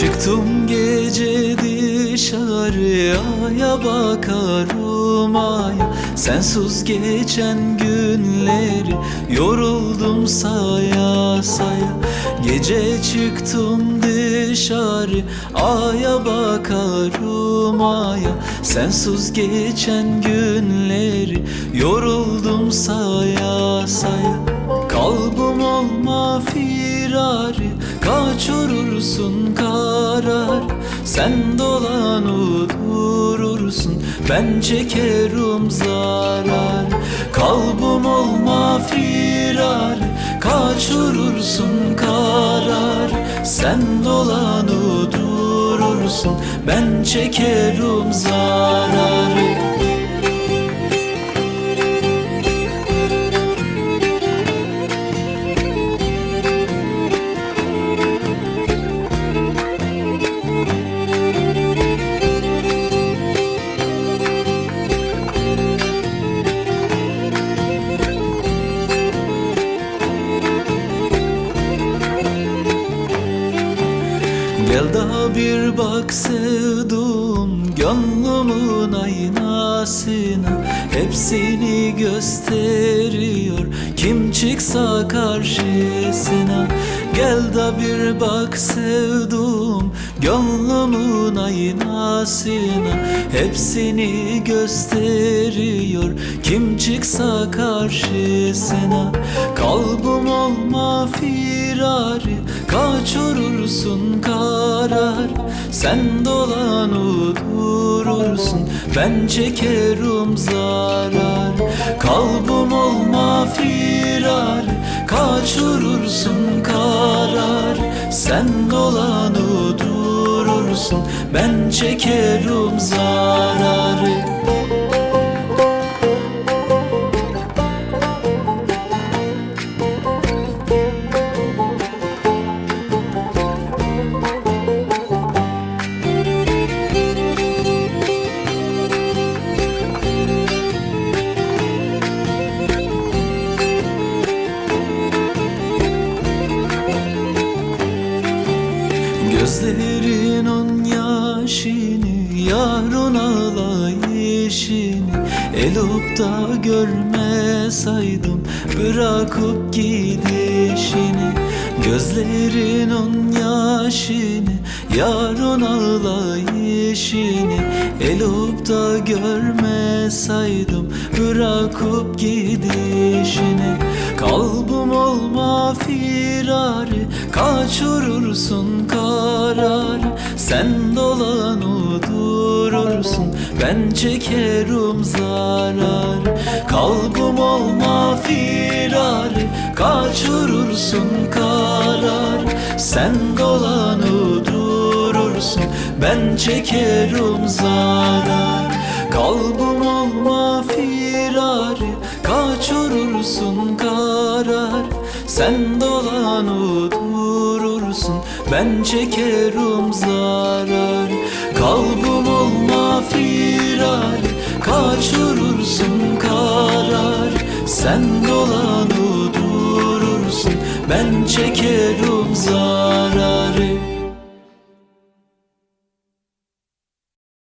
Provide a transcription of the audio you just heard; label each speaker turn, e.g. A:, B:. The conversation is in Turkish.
A: Çıktım gece dışarıya bakarım aya Sensiz geçen günleri yoruldum saya saya. Gece çıktım dışarı aya bakarım aya Sensiz geçen günleri yoruldum saya saya. Kalbim olma firari Kaçırırsın karar. Sen dolanı durursun Ben çekerim zarar. Kalbim olma firari Kaçırırsın karar. Sen dolanı durursun Ben çekerim zararı bir bak sevdum Gönlümün aynasına. Hepsini gösteriyor Kim çıksa karşısına. Gel da bir bak sevdum Gönlümün aynasına Hepsini gösteriyor. Kim çıksa karşısına Kalbim olma firari Kaçırırsın karar Sen dolanı durursun Ben çekerim zarar Kalbim olma firari Kaçırırsın karar Sen dolanı durursun Ben çekerim zararı Gözlerinin yaşını Yarın ağlayışını Elup da görmesaydım Bırakıp gidişini. Gözlerinin yaşını Yarın ağlayışını Elup da görmesaydım Bırakıp gidişini. Olma firari Kaçırırsın karar. Sen dolanı durursun Ben çekerim zarar. Kalbim olma firari Kaçırırsın karar. Sen dolanı durursun Ben çekerim zarar. Kalbim olma firari Kaçırırsın karar Sen dolanı durursun Ben çekerim zarar. Kalbim olma firari Kaçırırsın karar. Sen dolanı durursun Ben çekerim